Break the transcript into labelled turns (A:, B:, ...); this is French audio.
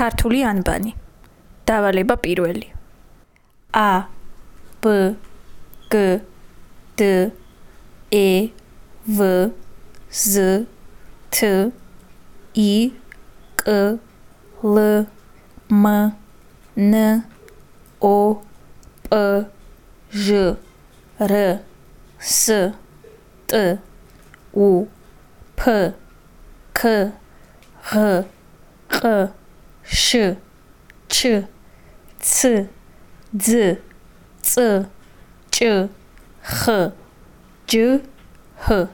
A: Cartoulianbani. D'accord, le. A, B, G, D, E, V, Z, T, I, G, L, M, N, O, E, J, R, S, T O, P, K, R. 十车次子子车和酒和